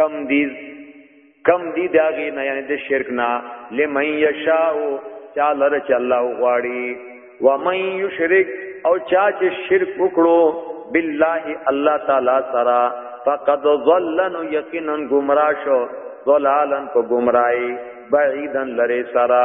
کم دی کم دی داغی نه یعنی د شرک نه لمن یشاء چا لره چې الله غواړي و من یشرک او چا چې شرک وکړو بالله الله تعالی سره فقد ضلن یقینا گمراه شو ضلالن په گمراهی بعیدن لری سره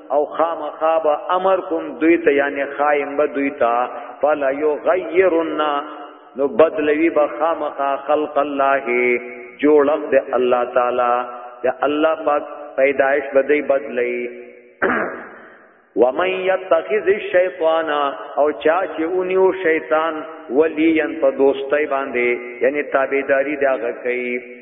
او خامخا به امر کوم دوی ته یعنی خایم به دوی ته فلا یغیرن نو بدلوی به خامخا خلق الله جوړم د الله تعالی د الله پاک پیدائش به دی بدلی ومن یتخذ الشیطان او چا چې اونیو شیطان ولین په دوستۍ باندې یعنی تابعداري دا کوي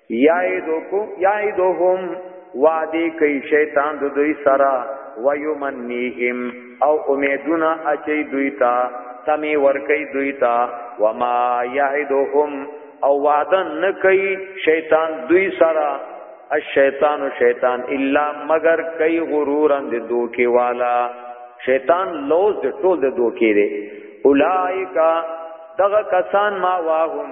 یعیدکم یعیدهم وعده کوي شیطان د دوی سره ويمنيهم او امیدونه اچي دوی ته تمي ور کوي دوی ته وما يعدهم او وعده نه کوي شیطان دوی سره الشیطان شیطان الا مگر کوي غرورن د دوکي والا شیطان لوز د ټول د دوکي دی اولائک دغه کسان ما واهم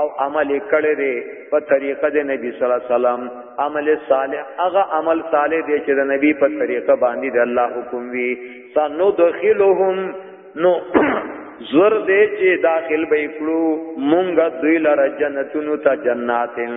او عمل کړي دي په طریقه د نبی صلی الله علیه وسلم عمل صالح هغه عمل صالح دی چې د نبی په طریقه باندې د الله حکم وی سنو دخلهم نو زور دې چې داخل به کړو مونږ دوی لره جنتونو ته جناتن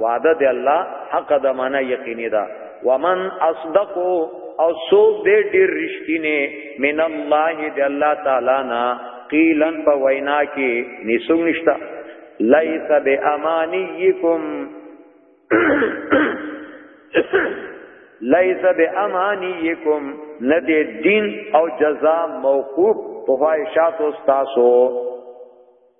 وعده دی الله حق د معنا یقیني ده ومن اصدق او سو دې ډېر رښتینه من الله دی الله تعالی نا قیلن په وینا کې نسو نشتا لیس بامانیکم لیس بامانیکم ندی دین او جزاء موقوف په خواهشات او تاسو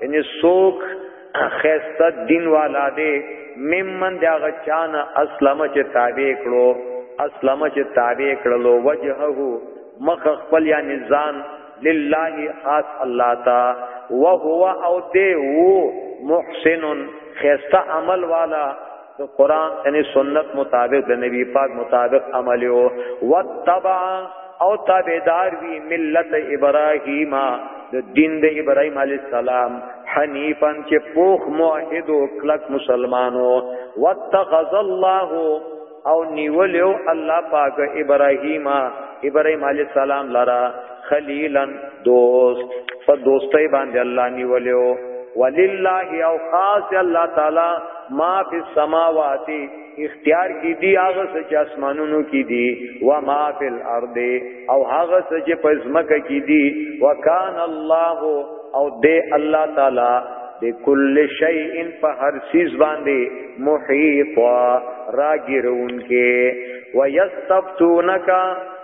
یعنی سوک خیسته دین والا دی ممن دی هغه چانه اسلام چې تابع کړو اسلام چې تابع کړلو وجهه مخ خپل یا نزان لله خاص الله تا وهو او دی وو محسن خیسته عمل والا قرآن یعنی سنت مطابق د نبی پاک مطابق عمل او وتبع او تابعدار وی ملت ابراهیم د دین د ابراهیم علی السلام حنیفن چې پوخ موحد او کلک مسلمانو واتخذ الله او نیولیو الله پاک ابراهیم ابراهیم علی السلام لرا خلیلا دوست په دوستۍ باندې الله نیولیو ولله او خاص الله تعالی ما فی السماوات اختیار کی دی هغه سچ اسمانونو کی دی و ما فی الارض او هغه سچ پزمک کی دی وکان الله او دی الله تعالی بكل شيء په هر چیز باندې محيط راګرون کې ويستفتونک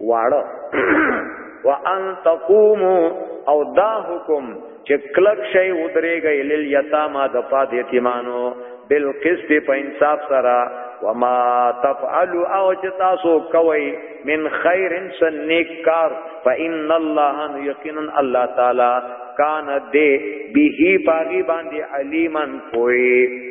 واړه وان تقومو او دا حکم چې کلک شي ودرېږي لیل یتاما د پاد یتیمانو بالقسط په انصاف سره وما تفعلوا او چې تاسو کوي من خیر سنیک کار فإن الله یقینا الله تعالی کان دې به پاغي باندې علیمن کوي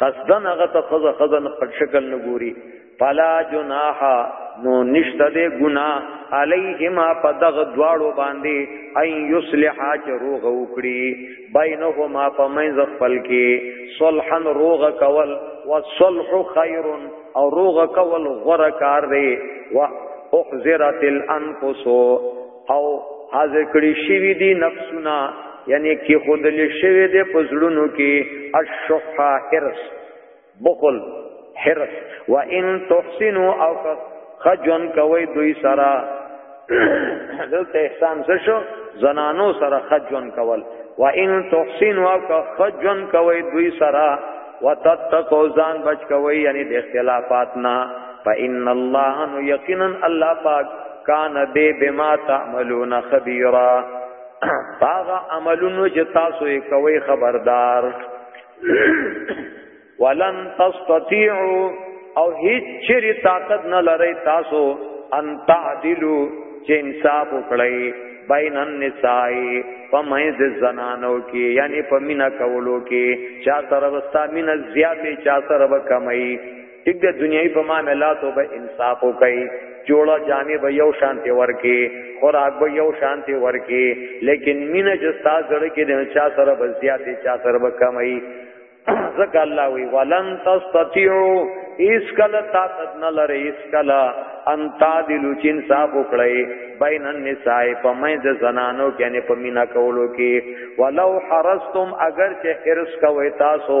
قصدن هغه ته خزه خزه نه پټ شکل نه ګوري فلا جناح نو نشته دې ګنا علیهما پدغ دواړو باندې اي یصلحا چې روغ وکړي بینهما پمنځ خپل کې صلحا روغ کول والصلح خیر او روغ کول غره کار دی واحذرت الانفس او حاضر کړي شوی دی نفسنا یعنی کې خودل شوی دی پزړونو کې الشح حرس بخل حرس و ان تحسنوا او خجون کوي دوی سره دلته احسان څه شو زنانو سره خجون کول و ان تحسنوا او خجون کوي دوی سره وتتقوا ځان بچ کوي یعنی د اختلافات نه فإن الله يقينا الله پاک کان دې بما تعملون خبيرا باغ عملونو چې تاسو یې کوي خبردار ولن تستطيعوا او هیڅ چری طاقت نه لري تاسو ان تعدلوا چې انصاف وکړئ بین النساء فمحیز زنانو کی یعنی پمینا کولو کی چا سره وستا مین زیادی چا سره کمی یک د دنیای په مان الله توبه انصاف وکي جوړه جامې به یو شانتي ورکي خوراک به یو شانتي ورکي لیکن مینه جستا زړه کې د چا سره بزیاتې چا سره به کمای زکه الله وی ولن تستطيعوا اس کلا طاقت نه لري اس کلا ان تعدلوا چین صاحب وکړي بین النساء په مې د زنانو کې نه په مینا کولو کې ولو حرستم اگر چې حرس کوي تاسو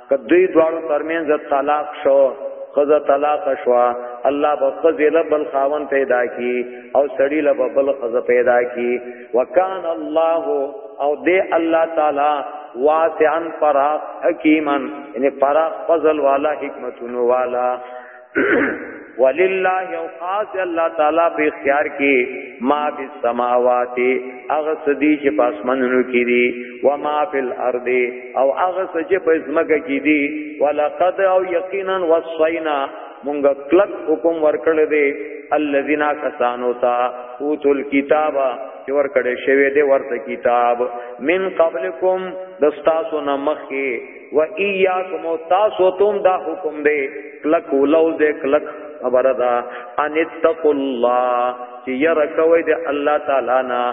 کدی دوړو ترمنځ طلاق شو خزه طلاق شوا الله به خزه لبل خاون پیدا کی او سړی لبل خزه پیدا کی وکان الله او دې الله تعالی واسعا فراخ حکیمن یعنی فراخ فضل والا حکمتونو والا ولله یو خاص الله تعالی په اختیار کې ما فی السماوات اغه سدی چې په اسمانونو کې دي و ما فی الارض او اغه چې په زمکه کې دي ولقد او یقینا وصینا مونږ کلک حکم ورکړ دی الذین کسانو تا اوتل کتاب چې ورکړې شوی دی ورته کتاب من قبلکم دستاسو نمخې و ایاکم تاسو تم دا حکم دے کلک ولو دے کلک خبر دا ان اتقوا الله چې یره کوي د الله تعالی نه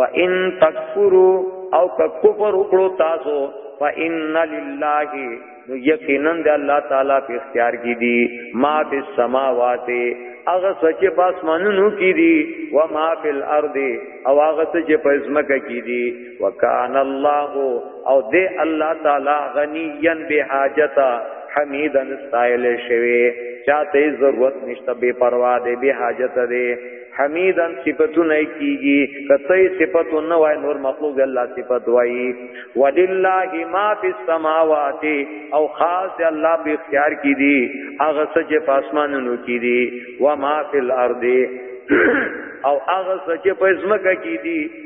و ان تکفروا او که کفر وکړو تاسو فإن لله نو یقینا د الله تعالی په اختیار کې دي ما فی السماوات هغه سچ په اسمانونو کې دي و ما فی الارض او هغه سچ په زمکه کې دي وکان الله او دې الله تعالی غنیا به حاجت حمیدن استایل شوی چاته ضرورت نشته بے پروا دې به حاجت دې حمیدن صفاتونه کیږي کته صفاتونه وای نور مخلوق الله صفات وای ولله ما فی السماوات او خاص الله په اختیار کې دي هغه څه چې په اسمانونو کې دي و ما فی الارض او هغه څه چې په زمکه کې دي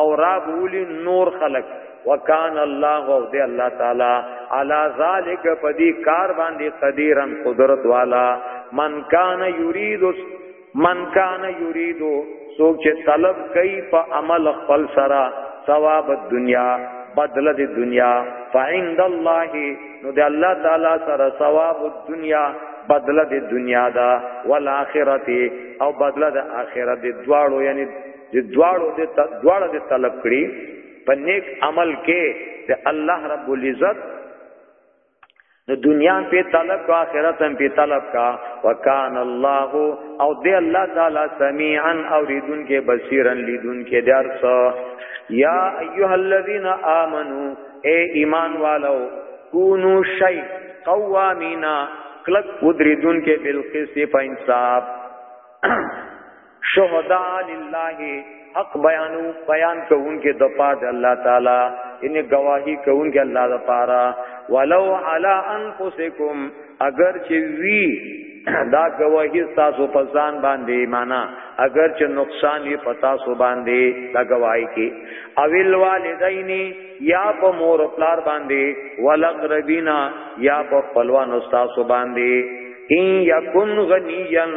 او را بولی نور خلق وکان الله او دی الله تعالی علی ذالک پدی کار باندې قدیرن قدرت والا من کان یرید من کان یرید سوک چې طلب کوي په عمل خپل سره ثواب دنیا بدل د دنیا فعند الله نو د الله تعالی سره ثواب دنیا بدل د دنیا دا والآخرت او بدل د آخرت دواړو یعنی چې دواړو دې دواړه دې طلب کړي په نیک عمل کې د الله رب العزت نو دنیا په طلب کا آخرت هم په طلب کا وکان الله او دی الله تعالی سميعا اوریدون کې بصیرا لیدون کې درس یا ایها الذین آمنو اے ایمان والو کونو شی قوامینا کلک ودریدون کې بالقسط په انصاف شهدا لله حق بیانو بیان کوونکې د پاره د الله تعالی ان گواہی کوونکې الله د پاره ولو علی انفسکم اگر چې وی دا گواہی تاسو په ځان باندې معنا اگر چې نقصان یې پتا سو باندې دا گواہی کې اویل والدین یا په مور پلار باندې ولقربینا یا په خپلوان استاد سو باندې ان یکن غنیان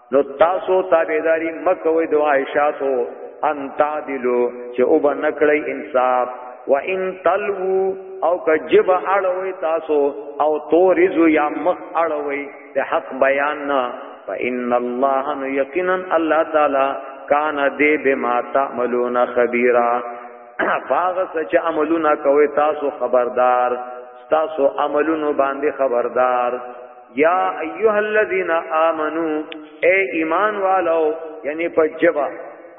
نو تاسو تابعداري مکوئ د عائشاتو ان تعدلو چې او به نکړی انصاف و ان تلو او کجب اړوي تاسو او تورزو یا مخ اړوي د حق بیان نه فإن الله یقینا الله تعالی کان دې بما تعملون خبيرا فاغ سچ عملونه کوي تاسو خبردار تاسو عملونو باندې خبردار یا ایها الذین آمنو اے ایمان والو یعنی په جبا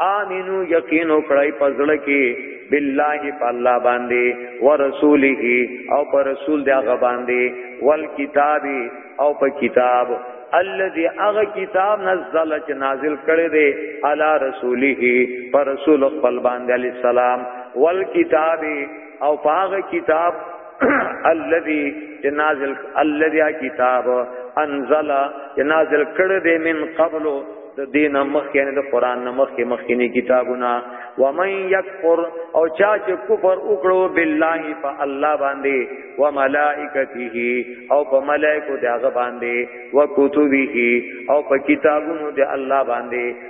امنو یقین وکړای پزړه کې بالله فالله باندې ورسوله او پر رسول دی هغه باندې والکتاب او په کتاب الذي هغه کتاب نزل چې نازل کړي دي علی رسوله پر رسول خپل باندې علی السلام والکتاب او هغه کتاب الذي جنازل الذي کتاب انزل جنازل کړه دې من قبل د دین مخ یعنی د قران نه مخ کې مخکینی کتابونه و من یکفر او چا چې کفر وکړو بالله فالله باندې و ملائکته او په ملائکه دغه باندې و کتبه او په کتابونو د الله باندې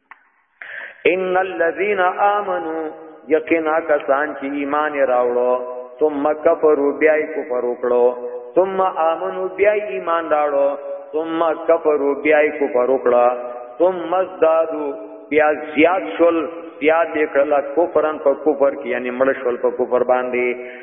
ان الذين امنوا یقینا کسان چې ایمان راوړو ثم کفروا بیا کفر وکړو ثم امنوا بیا ایمان راوړو ثم کفروا بیا کفر وکړه ثم ازدادوا بیا زیات شول زیات کړل کفرن په کفر کې یعنی مړ شول په کفر باندې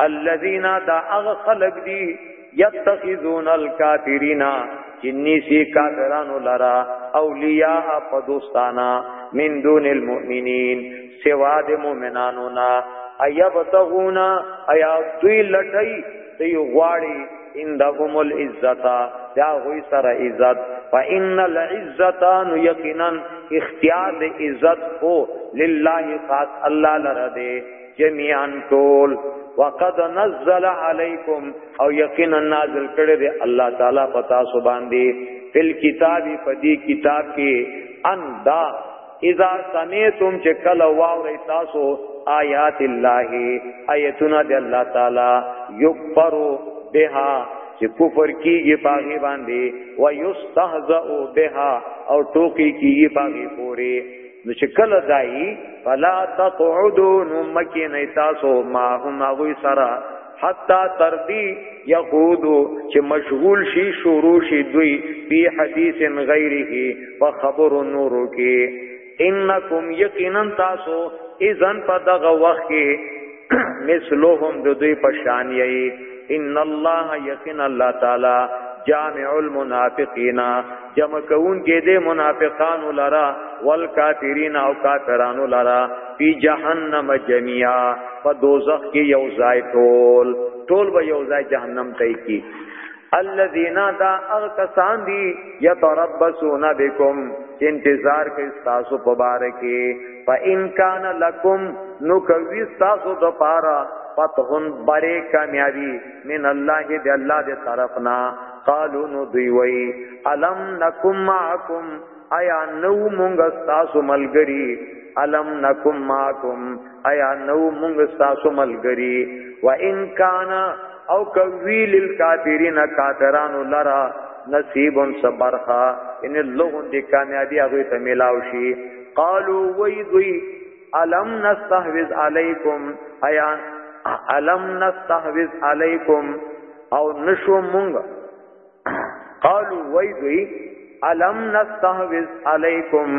الذين دا اغه خلق دي يتخذون الكافرين جنی سی کافرانو لرا اولیاء پدوستانا من دون المؤمنین سوا د مؤمنانو نا ایبتغونا ایا دوی لټی دی غواړي اندهم العزتا دا غوی سره عزت فإن العزتا نو یقینا اختیار د عزت هو لله خاص الله لره دی جميعا طول وقد نزل عليكم او یقینا نازل کړی دی الله تعالی پتا سو باندې فل کتاب پدی کتاب کې ان دا اذا سمعتم چې کله واوري تاسو آیات الله آیتونه د الله تعالی یکفرو بها چې کفر کیږي پاغي باندې و یستهزئ بها او ټوکی کیږي پاغي پوری نو چې کله دای فلا تقعدو نو مکی نه تاسو ما هم غوي سرا حتا تردی یقودو چې مشغول شي شروع شي دوی بی حدیث غیره په خبر نورو کې انکم یقینا تاسو اذن په دغه وخت کې مثلهم د دوی په شان یې ان الله یقینا الله تعالی جامع المنافقین جمع کون کې دې منافقان لرا والکافرین او کافرانو لرا فی جهنم جميعا په دوزخ کې یو ځای ټول ټول به یو ځای جهنم ته کی الذین دا اغکسان دی یتربصون بكم انتظار کوي تاسو په بار کې فإن کان لکم نو کوي تاسو د پاره فتحن بره کامیابی من الله دی الله دی طرفنا قالو نو دوی وی الم نکم معکم ایا نو مونږ تاسو ملګری الم نکم معکم ایا نو مونږ تاسو ملګری و ان کان او کوی للکافرین کافرانو لرا نصیب صبرها ان لغون دی کامیابی هغه ته ملاوي شي قالو وی دوی الم نستحوذ علیکم ایا الم نستحوذ علیکم او نشو مونږ قالو وای دوی الم نستحوذ علیکم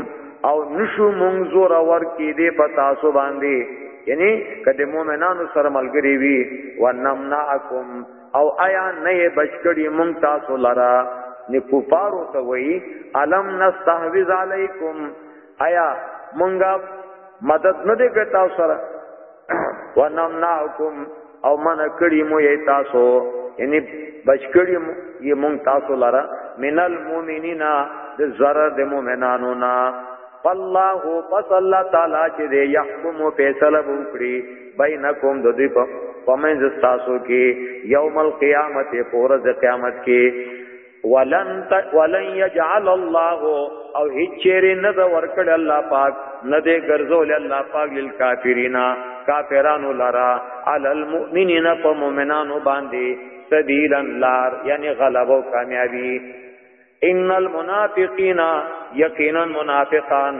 او نشو مونږ زور ور کې دې پتا سو باندې یعنی کده مؤمنانو سره ملګری وی ونمنعکم او آیا نه بچکړی مونږ تاسو لرا نه کفارو ته وی الم نستحوذ علیکم آیا مونږه مدد نه دی کړ تاسو سره ونمنعکم او من کړی مو یی تاسو یعنی بچ کړی مو یی مونږ تاسو لره من المؤمنین د زره د مؤمنانو نا فالله پس الله تعالی چې دی يحكم فیصله وکړي بینکم د دې په پمنځ تاسو کې یوم القیامت پورز قیامت کې ولن ولن يجعل الله او هچره نه د ورکړ الله پاک نه دې ګرځول الله پاک لیل کافرینا کافرانو لرا عل المؤمنین فمؤمنانو باندې سبیلا لار یعنی غلبه او کامیابی ان المنافقین یقینا منافقان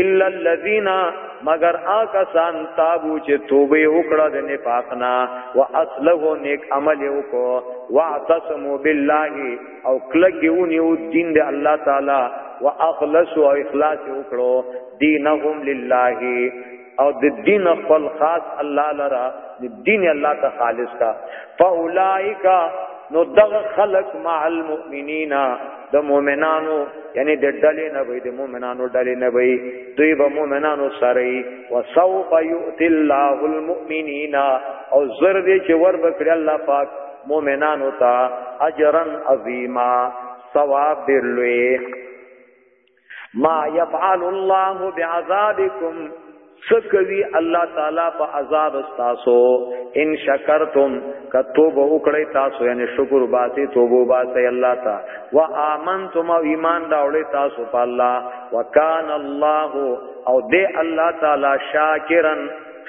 الا الذين مگر آکا سان تابو چې توبه وکړه د نفاقنا واصله نیک عمل وکړه واعتصموا بالله او کلګیونیو دین د الله تعالی واخلصوا اخلاص وکړو دینهم لله او د دین خپل خاص الله لرا د دین الله ته خالص کا فاولائک نو دغ خلق مع المؤمنین د مؤمنانو یعنی د ډلې نه وي د مؤمنانو ډلې نه وي دوی به مؤمنانو سره وي وسوف یؤتی الله المؤمنین او زر دې چې ور بکړي الله پاک مؤمنانو ته اجرا عظیما ثواب ډېر لوی ما يفعل الله بعذابكم سکوی الله تعالی په عذاب تاسو ان شکرتم کتوب وکړی تاسو یعنی شکر باسی توبو باسی الله تا و امنتم او ایمان راوړی تاسو په الله وکان الله او دې الله تعالی شاکرن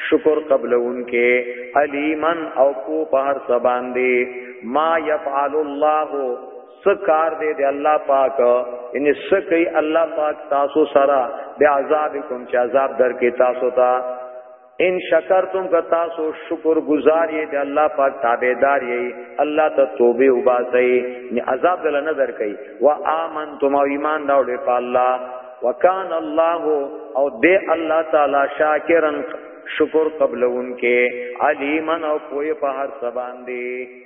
شکر قبل انکه علیمن او کو په هر سبان دی ما یفعل الله سکار دے دے اللہ پاک یعنی سکی اللہ پاک تاسو سرا بے عذابکم چا عذاب در کے تاسو تا ان شکرتم کا تاسو شکر گزار یې د الله پاک تابعدار یې الله ته توبه وباسئ نه عذاب دل نه درکې وا امنتم او ایمان راوړې په الله وکان الله او دې الله تعالی شاکرن شکر قبلون کې علیمن او پوهه په هر څه باندې